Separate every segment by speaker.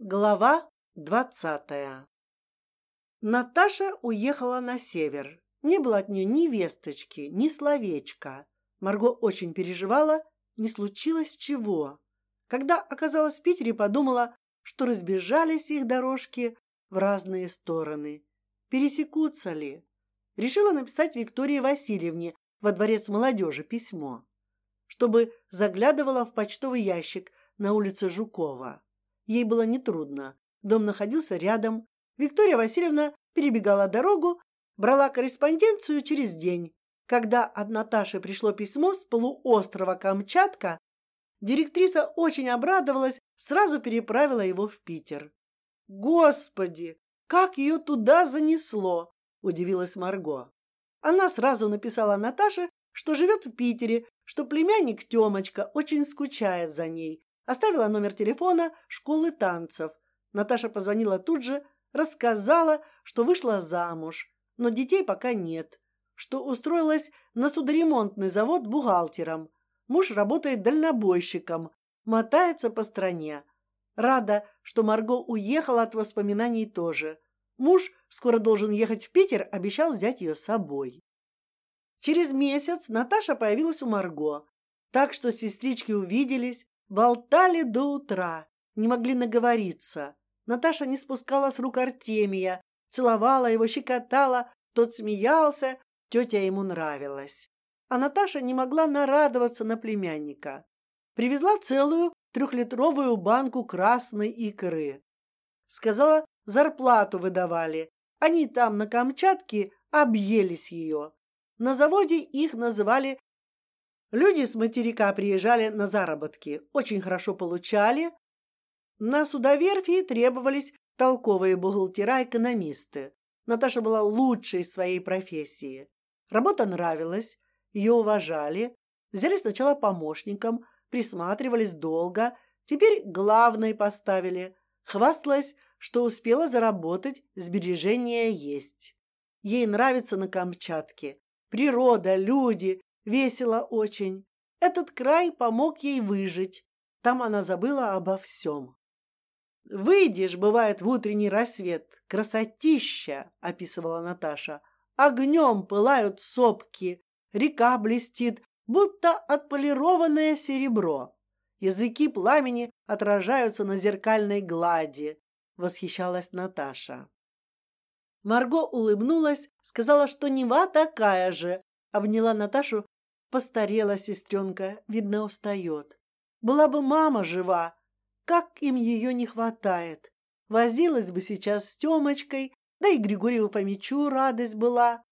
Speaker 1: Глава двадцатая. Наташа уехала на север. Не было от нее ни весточки, ни словечка. Марго очень переживала, не случилось чего. Когда оказалась в Питере, подумала, что разбежались их дорожки в разные стороны. Пересекутся ли? Решила написать Виктории Васильевне во дворец молодежи письмо, чтобы заглядывала в почтовый ящик на улице Жукова. Ей было нетрудно. Дом находился рядом. Виктория Васильевна перебегала дорогу, брала корреспонденцию через день. Когда от Наташи пришло письмо с полуострова Камчатка, директриса очень обрадовалась, сразу переправила его в Питер. Господи, как ее туда занесло! удивилась Марго. Она сразу написала Наташе, что живет в Питере, что племянник Темочка очень скучает за ней, Оставила номер телефона школы танцев. Наташа позвонила тут же, рассказала, что вышла замуж, но детей пока нет, что устроилась на судоремонтный завод бухгалтером. Муж работает дальнобойщиком, мотается по стране. Рада, что Марго уехала от воспоминаний тоже. Муж скоро должен ехать в Питер, обещал взять ее с собой. Через месяц Наташа появилась у Марго, так что сестрички увиделись, Болтали до утра, не могли наговориться. Наташа не спускала с рук Артемия, целовала его, щекотала, тот смеялся, тетя ему нравилась. А Наташа не могла нарадоваться на племянника. Привезла целую трехлитровую банку красной икры. Сказала, зарплату выдавали. Они там на Камчатке объелись ее. На заводе их называли Люди с материка приезжали на заработки, очень хорошо получали. На судоверфи требовались толковые бухгалтера, экономисты. Наташа была лучшей в своей профессии. Работа нравилась, ее уважали, взяли сначала помощником, присматривались долго, теперь главной поставили. Хвасталась, что успела заработать, сбережения есть. Ей нравится на Камчатке. Природа, люди, Весело очень. Этот край помог ей выжить. Там она забыла обо всем. Выйдешь, бывает, в утренний рассвет, красотища, описывала Наташа. Огнем пылают сопки, река блестит, будто отполированное серебро. Языки пламени отражаются на зеркальной глади. Восхищалась Наташа. Марго улыбнулась, сказала, что Нева такая же, обняла Наташу Постарела сестренка, видно, устает. Была бы мама жива, как им ее не хватает. Возилась бы сейчас с Темочкой, да и Григорию Фомичу радость была.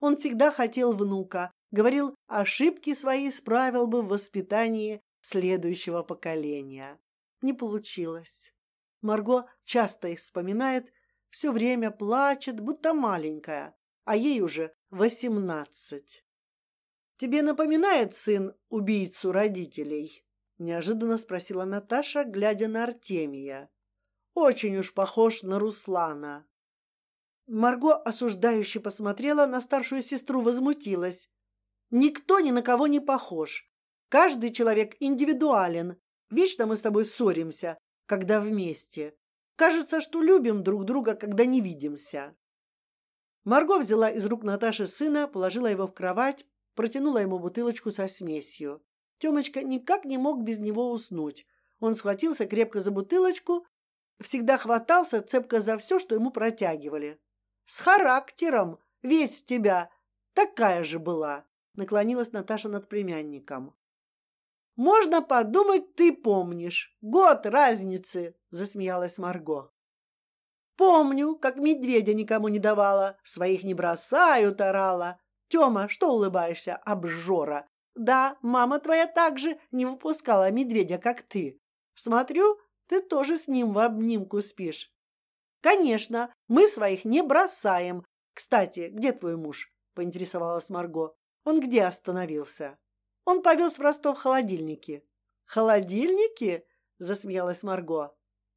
Speaker 1: Он всегда хотел внука, говорил, ошибки свои исправил бы в воспитании следующего поколения. Не получилось. Марго часто их вспоминает, все время плачет, будто маленькая, а ей уже восемнадцать. Тебе напоминает сын убийцу родителей? Неожиданно спросила Наташа, глядя на Артемия. Очень уж похож на Руслана. Марго осуждающе посмотрела на старшую сестру, возмутилась. Никто ни на кого не похож. Каждый человек индивидуален. Вечно мы с тобой ссоримся, когда вместе. Кажется, что любим друг друга, когда не видимся. Марго взяла из рук Наташи сына, положила его в кровать, протянула ему бутылочку со смесью. Темочка никак не мог без него уснуть. Он схватился крепко за бутылочку, всегда хватался цепко за все, что ему протягивали. С характером, весь в тебя, такая же была. Наклонилась Наташа над племянником. Можно подумать, ты помнишь. Год разницы, засмеялась Марго. Помню, как медведя никому не давала, своих не бросают, орала. Тёма, что улыбаешься, обжора? Да, мама твоя также не выпускала медведя, как ты. Смотрю, ты тоже с ним в обнимку спишь. Конечно, мы своих не бросаем. Кстати, где твой муж? Поинтересовалась Марго. Он где остановился? Он повез в Ростов холодильники. Холодильники? Засмеялась Марго.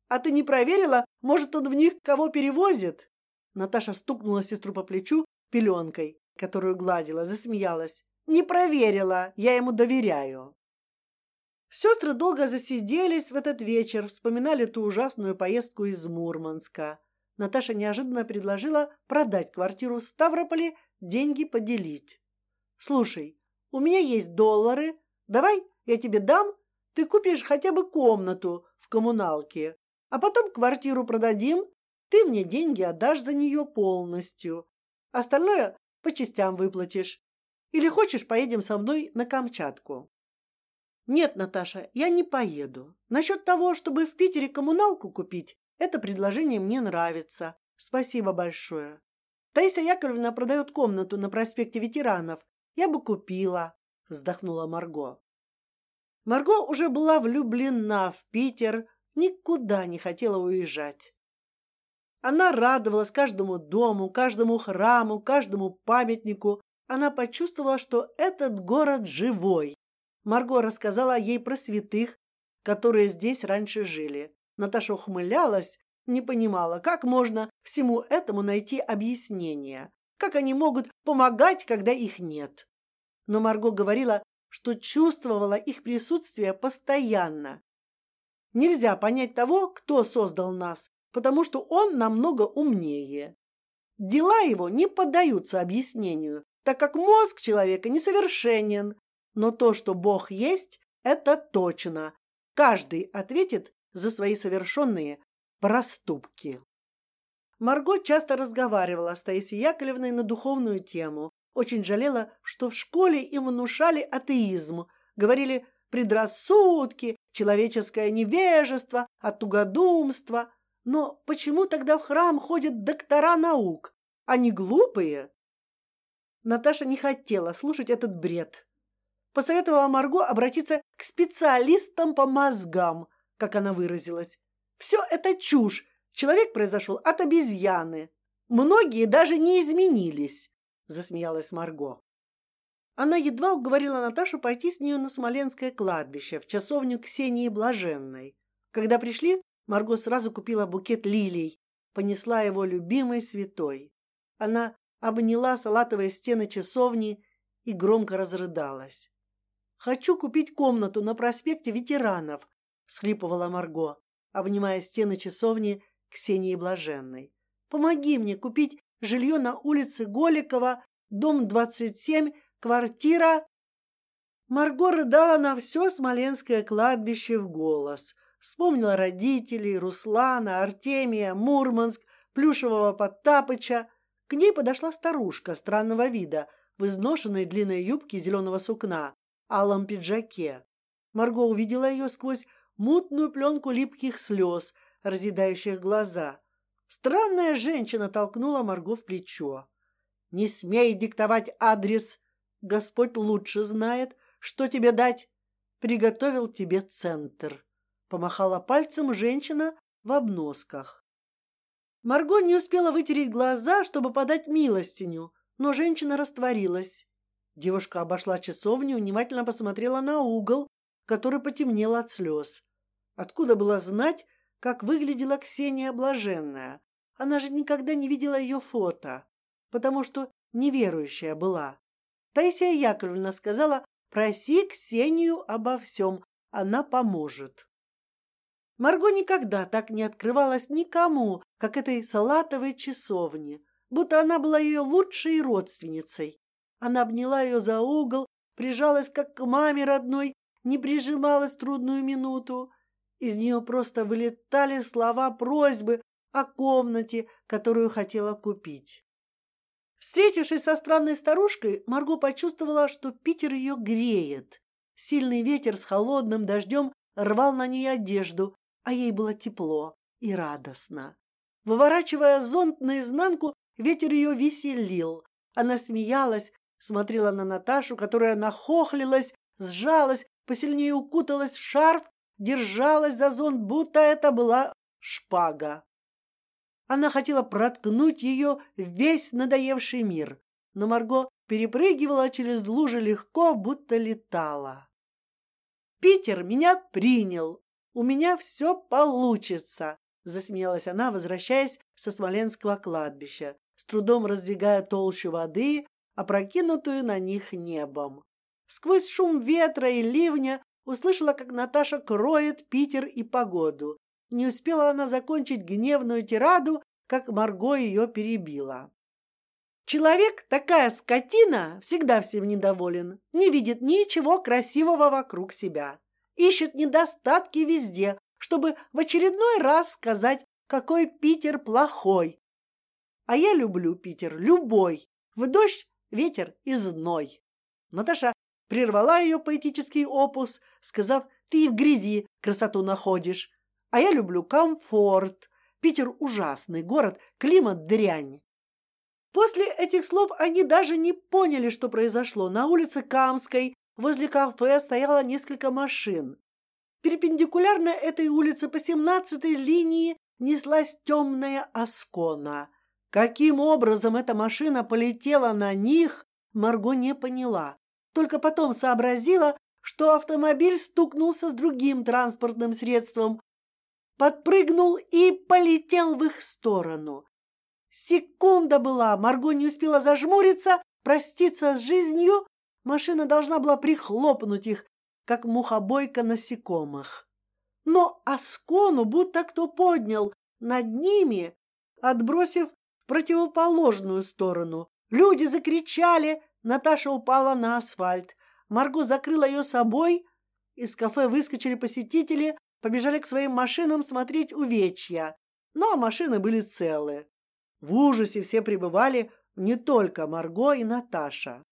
Speaker 1: А ты не проверила? Может, он в них кого перевозит? Наташа стукнула сестру по плечу пеленкой которую гладила, засмеялась. Не проверила, я ему доверяю. Сестры долго засиделись в этот вечер, вспоминали ту ужасную поездку из Мурманска. Наташа неожиданно предложила продать квартиру в Ставрополе, деньги поделить. Слушай, у меня есть доллары, давай я тебе дам, ты купишь хотя бы комнату в коммуналке, а потом квартиру продадим, ты мне деньги отдашь за нее полностью, остальное по частям выплатишь. Или хочешь, поедем со мной на Камчатку? Нет, Наташа, я не поеду. Насчет того, чтобы в Питере коммуналку купить, это предложение мне нравится. Спасибо большое. Таисия Яковлевна продает комнату на проспекте ветеранов. Я бы купила. Вздохнула Марго. Марго уже была влюблена в Питер, никуда не хотела уезжать. Она радовалась каждому дому, каждому храму, каждому памятнику. Она почувствовала, что этот город живой. Марго рассказала ей про святых, которые здесь раньше жили. Наташа ухмылялась, не понимала, как можно всему этому найти объяснение, как они могут помогать, когда их нет. Но Марго говорила, что чувствовала их присутствие постоянно. Нельзя понять того, кто создал нас, потому что он намного умнее. Дела его не поддаются объяснению, так как мозг человека несовершенен. Но то, что Бог есть, это точно. Каждый ответит за свои совершенные проступки. Марго часто разговаривала с Таисией Яковлевной на духовную тему. Очень жалела, что в школе им внушали атеизм, говорили предрассудки, человеческое невежество, оттугодумство. Но почему тогда в храм ходят доктора наук? Они глупые. Наташа не хотела слушать этот бред. Посоветовала Марго обратиться к специалистам по мозгам, как она выразилась. Все это чушь. Человек произошел от обезьяны. Многие даже не изменились. Засмеялась Марго. Она едва уговорила Наташу пойти с нее на Смоленское кладбище в часовню Ксении Блаженной. Когда пришли, Марго сразу купила букет лилий, понесла его любимой святой. Она обняла салатовые стены часовни и громко разрыдалась. Хочу купить комнату на проспекте ветеранов, всхлипывала Марго, обнимая стены часовни Ксении Блаженной. Помоги мне купить жилье на улице Голикова, дом 27, квартира. Марго рыдала на все Смоленское кладбище в голос. Вспомнила родителей, Руслана, Артемия, Мурманск, Плюшевого Потапыча. К ней подошла старушка странного вида в изношенной длинной юбке зеленого сукна, алом пиджаке. Марго увидела ее сквозь мутную пленку липких слез, разъедающих глаза. Странная женщина толкнула Марго в плечо. Не смей диктовать адрес. Господь лучше знает, что тебе дать. Приготовил тебе центр. Помахала пальцем женщина в обносках. Марго не успела вытереть глаза, чтобы подать милостиню, но женщина растворилась. Девушка обошла часовню, внимательно посмотрела на угол, который потемнел от слез. Откуда было знать, как выглядела Ксения Блаженная? Она же никогда не видела ее фото, потому что неверующая была. Таисия Яковлевна сказала: "Проси Ксению обо всем, она поможет". Марго никогда так не открывалась никому, как этой салатовой часовне, будто она была ее лучшей родственницей. Она обняла ее за угол, прижалась как к маме родной, не прижималась в трудную минуту. Из нее просто вылетали слова просьбы о комнате, которую хотела купить. Встретившись со странной старушкой, Марго почувствовала, что Питер ее греет. Сильный ветер с холодным дождем рвал на ней одежду, а ей было тепло и радостно. Выворачивая зонт наизнанку, ветер ее веселил. Она смеялась, смотрела на Наташу, которая нахохлилась, сжалась, посильнее укуталась в шарф, держалась за зонт, будто это была шпага. Она хотела проткнуть ее весь надоевший мир, но Марго перепрыгивала через лужи легко, будто летала. Питер меня принял, у меня все получится, засмеялась она, возвращаясь со Смоленского кладбища, с трудом раздвигая толщу воды, опрокинутую на них небом. Сквозь шум ветра и ливня услышала, как Наташа кроет Питер и погоду. Не успела она закончить гневную тираду, как Марго ее перебила. Человек такая скотина, всегда всем недоволен, не видит ничего красивого вокруг себя, ищет недостатки везде, чтобы в очередной раз сказать, какой Питер плохой. А я люблю Питер любой, в дождь, ветер и зной. Наташа прервала ее поэтический опус, сказав: "Ты в грязи красоту находишь, а я люблю комфорт. Питер ужасный город, климат дрянь. После этих слов они даже не поняли, что произошло. На улице Камской возле кафе стояло несколько машин. Перпендикулярно этой улице по семнадцатой линии неслась темная оскона. Каким образом эта машина полетела на них, Марго не поняла. Только потом сообразила, что автомобиль стукнулся с другим транспортным средством, подпрыгнул и полетел в их сторону. Секунда была, Марго не успела зажмуриться, проститься с жизнью. Машина должна была прихлопнуть их, как мухобойка насекомых. Но Аскону будто кто поднял над ними, отбросив в противоположную сторону. Люди закричали, Наташа упала на асфальт. Марго закрыла ее собой. Из кафе выскочили посетители, побежали к своим машинам смотреть увечья. Но машины были целы. В ужасе все пребывали, не только Марго и Наташа.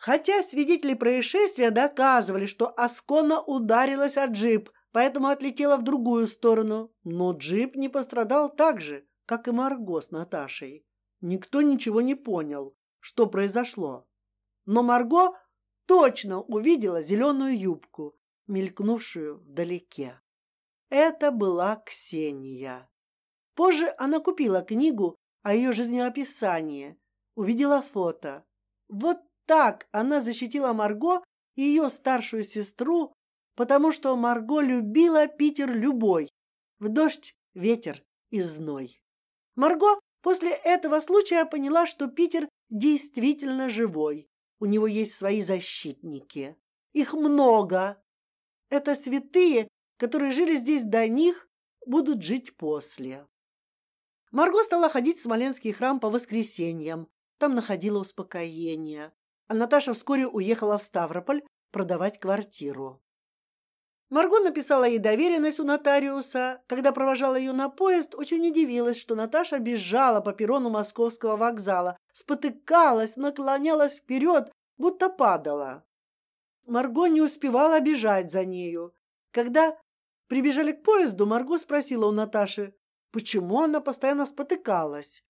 Speaker 1: Хотя свидетели происшествия доказывали, что Аскона ударилась о джип, поэтому отлетела в другую сторону, но джип не пострадал так же, как и Марго с Наташей. Никто ничего не понял, что произошло, но Марго точно увидела зеленую юбку, мелькнувшую вдалеке. Это была Ксения. Позже она купила книгу о ее жизнеописании, увидела фото. Вот так она защитила Марго и ее старшую сестру, потому что Марго любила Питер любой, в дождь, ветер и зной. Марго после этого случая поняла, что Питер действительно живой. У него есть свои защитники. Их много. Это святые, которые жили здесь до них, будут жить после. Марго стала ходить в Смоленский храм по воскресеньям. Там находила успокоение. А Наташа вскоре уехала в Ставрополь продавать квартиру. Марго написала ей доверенность у нотариуса. Когда провожала ее на поезд, очень удивилась, что Наташа бежала по перрону московского вокзала, спотыкалась, наклонялась вперед, будто падала. Марго не успевала бежать за нею. Когда прибежали к поезду, Марго спросила у Наташи, почему она постоянно спотыкалась.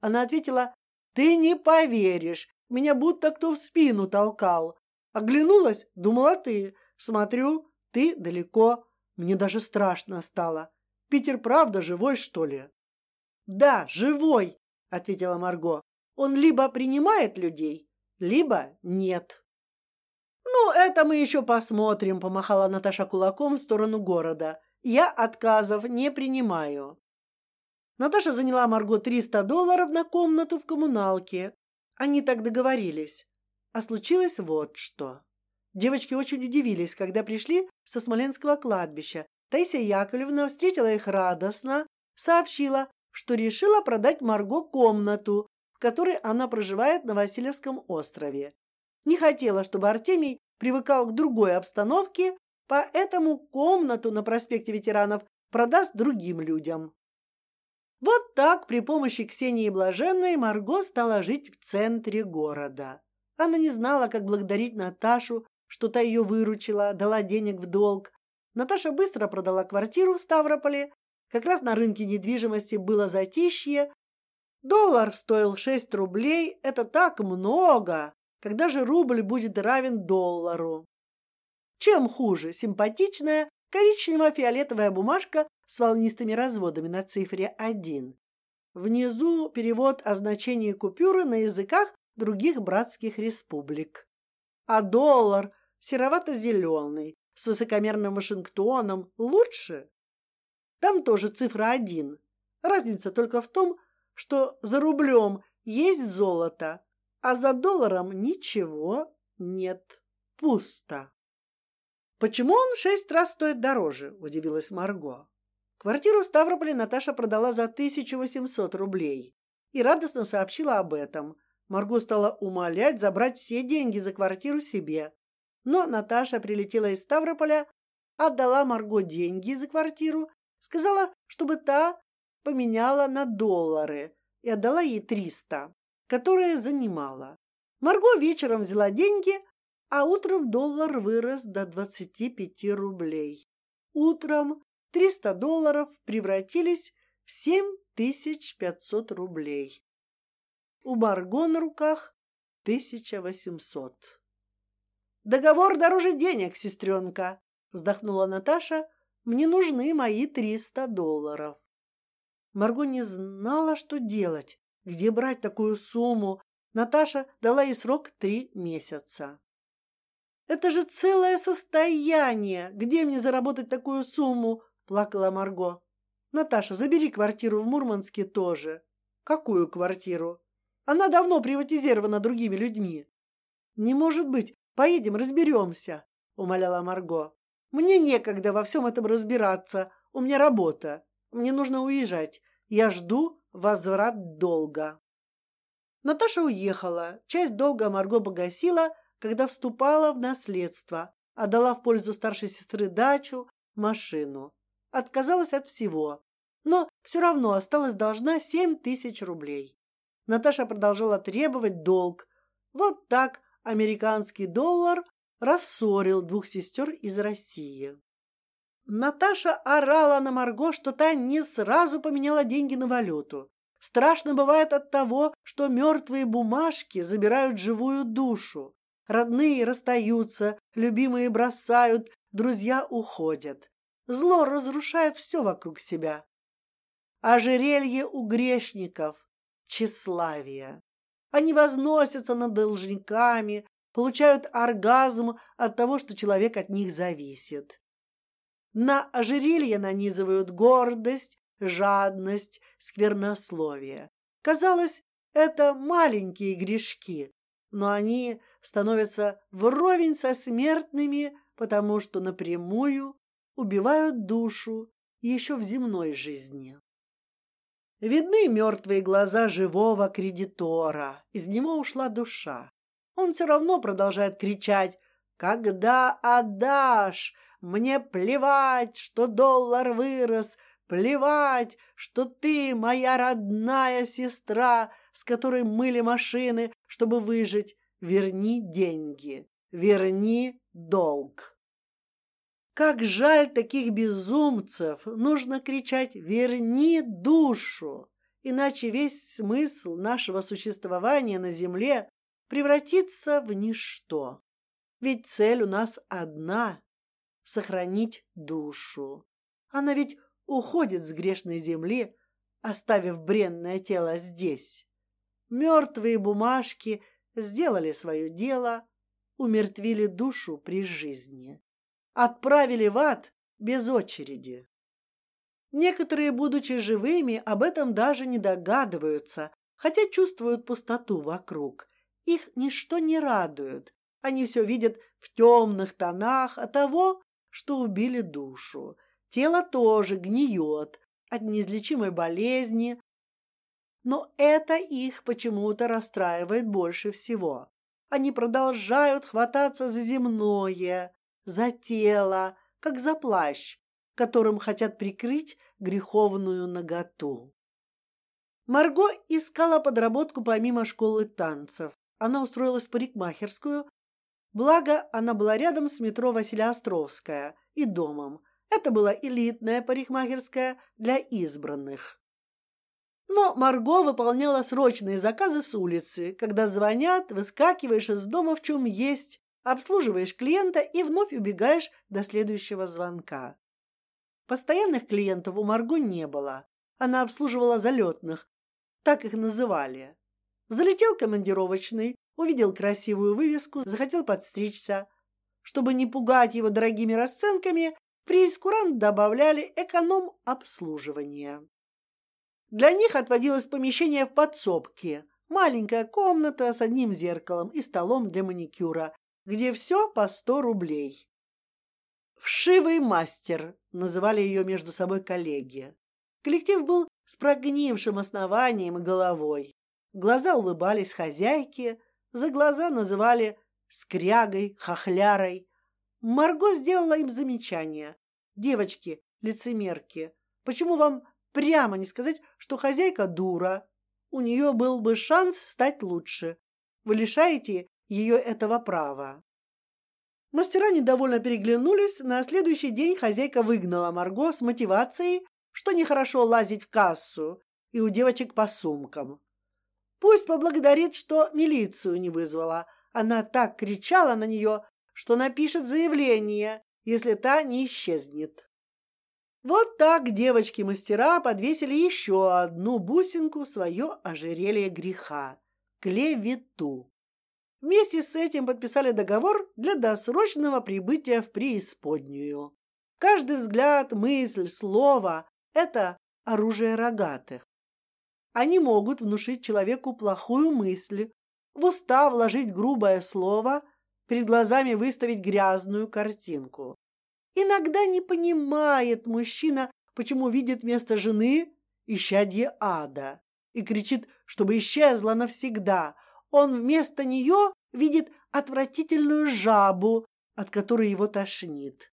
Speaker 1: Она ответила: "Ты не поверишь, меня будто кто в спину толкал. Оглянулась, думала ты. Смотрю, ты далеко. Мне даже страшно стало. Питер правда живой что ли?" "Да, живой", ответила Марго. "Он либо принимает людей, либо нет." Ну, это мы еще посмотрим. Помахала Наташа кулаком в сторону города. Я отказов не принимаю. Наташа заняла Марго триста долларов на комнату в коммуналке. Они так договорились. А случилось вот что. Девочки очень удивились, когда пришли со Смоленского кладбища. Таисия Яковлевна встретила их радостно, сообщила, что решила продать Марго комнату, в которой она проживает на Васильевском острове. Не хотела, чтобы Артемий привыкал к другой обстановке, поэтому комнату на проспекте ветеранов продаст другим людям. Вот так при помощи Ксении Блаженной Марго стала жить в центре города. Она не знала, как благодарить Наташу, что та ее выручила, дала денег в долг. Наташа быстро продала квартиру в Ставрополе. Как раз на рынке недвижимости было затишье. Доллар стоил шесть рублей. Это так много. Когда же рубль будет равен доллару? Чем хуже симпатичная коричнево-фиолетовая бумажка с волнистыми разводами на цифре один. Внизу перевод о значении купюры на языках других братских республик. А доллар серовато-зеленый с высокомерным Вашингтоном лучше. Там тоже цифра один. Разница только в том, что за рублем есть золото, а за долларом ничего нет, пусто. Почему он в шесть раз стоит дороже? Удивилась Марго. Квартиру в Ставрополе Наташа продала за 1800 рублей и радостно сообщила об этом. Марго стала умолять забрать все деньги за квартиру себе, но Наташа прилетела из Ставрополя, отдала Марго деньги за квартиру, сказала, чтобы та поменяла на доллары и отдала ей триста, которые занимала. Марго вечером взяла деньги, а утром доллар вырос до двадцати пяти рублей. Утром триста долларов превратились в семь тысяч пятьсот рублей. У Марго на руках тысяча восемьсот. Договор дороже денег, сестренка, вздохнула Наташа. Мне нужны мои триста долларов. Марго не знала, что делать, где брать такую сумму. Наташа дала ей срок три месяца. Это же целое состояние. Где мне заработать такую сумму? Плакала Марго. Наташа, забери квартиру в Мурманске тоже. Какую квартиру? Она давно приватизирована другими людьми. Не может быть. Поедем, разберемся, умоляла Марго. Мне некогда во всем этом разбираться. У меня работа. Мне нужно уезжать. Я жду возврат долга. Наташа уехала. Часть долга Марго погасила, когда вступала в наследство, отдала в пользу старшей сестры дачу, машину. Отказалась от всего, но все равно осталась должна семь тысяч рублей. Наташа продолжала требовать долг. Вот так американский доллар рассорил двух сестер из России. Наташа орала на Марго, что та не сразу поменяла деньги на валюту. Страшно бывает от того, что мертвые бумажки забирают живую душу. Родные расстаются, любимые бросают, друзья уходят. Зло разрушает все вокруг себя. Ожерелье у грешников, тщеславие. Они возносятся над должниками, получают оргазм от того, что человек от них зависит. На ожерелье нанизывают гордость, жадность, сквернословие. Казалось, это маленькие грешки, но они становятся вровень со смертными, потому что напрямую убивают душу еще в земной жизни. Видны мертвые глаза живого кредитора. Из него ушла душа. Он все равно продолжает кричать: "Когда отдашь? Мне плевать, что доллар вырос, плевать, что ты моя родная сестра, с которой мыли машины, чтобы выжить. Верни деньги, верни долг". Как жаль таких безумцев! Нужно кричать: "Верни душу!" Иначе весь смысл нашего существования на земле превратится в ничто. Ведь цель у нас одна — сохранить душу. Она ведь уходит с грешной земли, оставив бренное тело здесь. Мертвые бумажки сделали свое дело, умертвили душу при жизни, отправили в ад без очереди. Некоторые, будучи живыми, об этом даже не догадываются, хотя чувствуют пустоту вокруг их ничто не радует. Они все видят в темных тонах от того, что убили душу. Тело тоже гниет от неизлечимой болезни, но это их почему-то расстраивает больше всего. Они продолжают хвататься за земное, за тело, как за плащ, которым хотят прикрыть греховную наготу. Марго искала подработку помимо школы танцев. Она устроилась в парикмахерскую, благо она была рядом с метро Василия Островская и домом. Это была элитная парикмахерская для избранных. Но Марго выполняла срочные заказы с улицы, когда звонят, выскакиваешь из дома в чем есть, обслуживаешь клиента и вновь убегаешь до следующего звонка. Постоянных клиентов у Марго не было. Она обслуживала залетных, так их называли. Залетел командировочный, увидел красивую вывеску, захотел подстричься. Чтобы не пугать его дорогими расценками, прейскурант добавляли эконом обслуживание. Для них отводилось помещение в подсобке, маленькая комната с одним зеркалом и столом для маникюра, где все по сто рублей. Вшивый мастер называли ее между собой коллеги. Коллектив был с прогнившим основанием и головой. Глаза улыбались хозяйке, за глаза называли скрягой, хохлярой. Марго сделала им замечание. Девочки, лицемерки, почему вам прямо не сказать, что хозяйка дура? У нее был бы шанс стать лучше. Вы лишаете ее этого права. Мастера недовольно переглянулись. На следующий день хозяйка выгнала Марго с мотивацией, что нехорошо лазить в кассу и у девочек по сумкам. Пусть поблагодарит, что милицию не вызвала. Она так кричала на нее, что напишет заявление, если та не исчезнет. Вот так девочки-мастера подвесили еще одну бусинку в свое ожерелье греха – клевету. Вместе с этим подписали договор для досрочного прибытия в преисподнюю. Каждый взгляд, мысль, слово – это оружие рогатых. Они могут внушить человеку плохую мысль, в уста вложить грубое слово, перед глазами выставить грязную картинку. Иногда не понимает мужчина, почему видит вместо жены исчадье ада и кричит, чтобы исчезла навсегда. Он вместо нее видит отвратительную жабу, от которой его тошнит.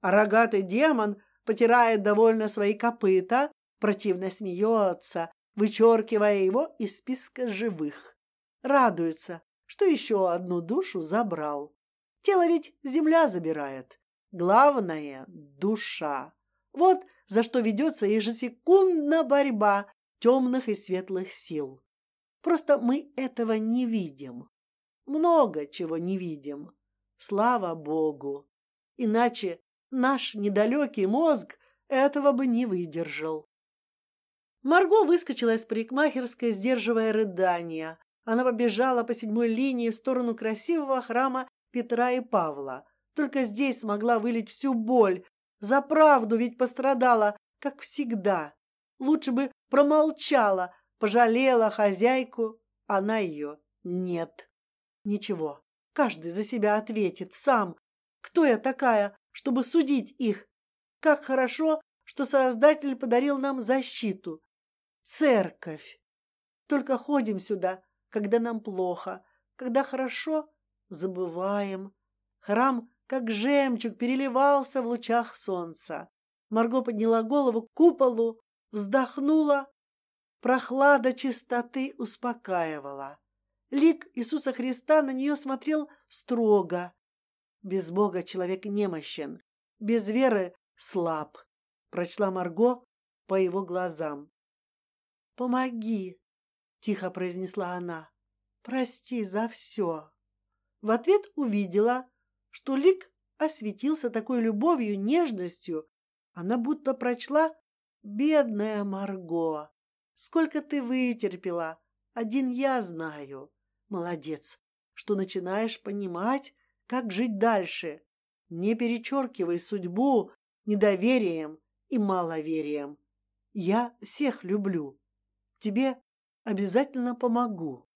Speaker 1: А рогатый демон потирает довольно свои копыта, противно смеется, вычеркивая его из списка живых. Радуется, что еще одну душу забрал. Тело ведь земля забирает. Главное – душа. Вот за что ведется ежесекундно борьба темных и светлых сил. Просто мы этого не видим. Много чего не видим. Слава Богу. Иначе наш недалекий мозг этого бы не выдержал. Марго выскочила из парикмахерской, сдерживая рыдания. Она побежала по седьмой линии в сторону красивого храма Петра и Павла. Только здесь смогла вылить всю боль. За правду ведь пострадала, как всегда. Лучше бы промолчала, пожалела хозяйку. Она ее нет. Ничего, каждый за себя ответит сам. Кто я такая, чтобы судить их? Как хорошо, что Создатель подарил нам защиту. Церковь. Только ходим сюда, когда нам плохо, когда хорошо, забываем. Храм как жемчуг, переливался в лучах солнца. Марго подняла голову к куполу, вздохнула. Прохлада чистоты успокаивала. Лик Иисуса Христа на нее смотрел строго. Без Бога человек немощен, без веры слаб. Прочла Марго по его глазам. Помоги, тихо произнесла она. Прости за все. В ответ увидела, что лик осветился такой любовью, нежностью, она будто прочла «Бедная Марго, сколько ты вытерпела, один я знаю. Молодец, что начинаешь понимать, как жить дальше. Не перечеркивай судьбу недоверием и маловерием. Я всех люблю. Тебе обязательно помогу.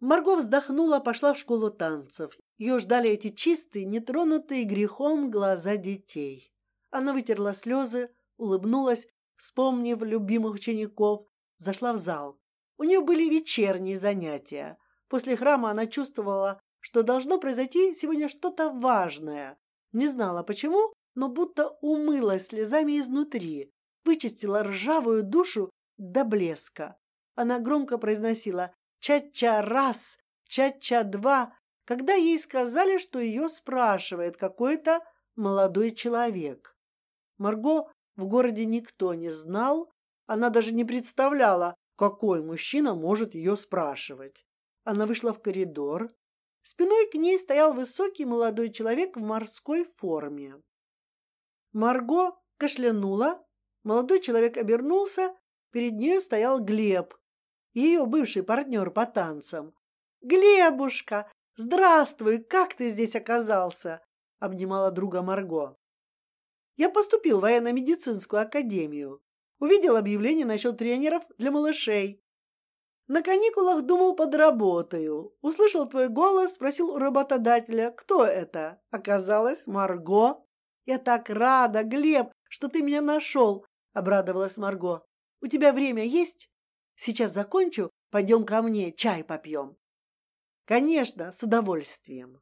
Speaker 1: Марго вздохнула, пошла в школу танцев. Ее ждали эти чистые, нетронутые грехом глаза детей. Она вытерла слезы, улыбнулась, вспомнив любимых учеников, зашла в зал. У нее были вечерние занятия. После храма она чувствовала, что должно произойти сегодня что-то важное. Не знала почему, но будто умылась слезами изнутри, вычистила ржавую душу до блеска. Она громко произносила «Ча-ча раз! Ча-ча два!» когда ей сказали, что ее спрашивает какой-то молодой человек. Марго в городе никто не знал, она даже не представляла, какой мужчина может ее спрашивать. Она вышла в коридор. Спиной к ней стоял высокий молодой человек в морской форме. Марго кашлянула. Молодой человек обернулся. Перед ней стоял Глеб, ее бывший партнер по танцам. Глебушка, здравствуй, как ты здесь оказался? Обнимала друга Марго. Я поступил в военно-медицинскую академию. Увидел объявление насчет тренеров для малышей. На каникулах думал подработаю. Услышал твой голос, спросил у работодателя, кто это. Оказалось, Марго. Я так рада, Глеб, что ты меня нашел, обрадовалась Марго. У тебя время есть? Сейчас закончу, пойдем ко мне, чай попьем. Конечно, с удовольствием.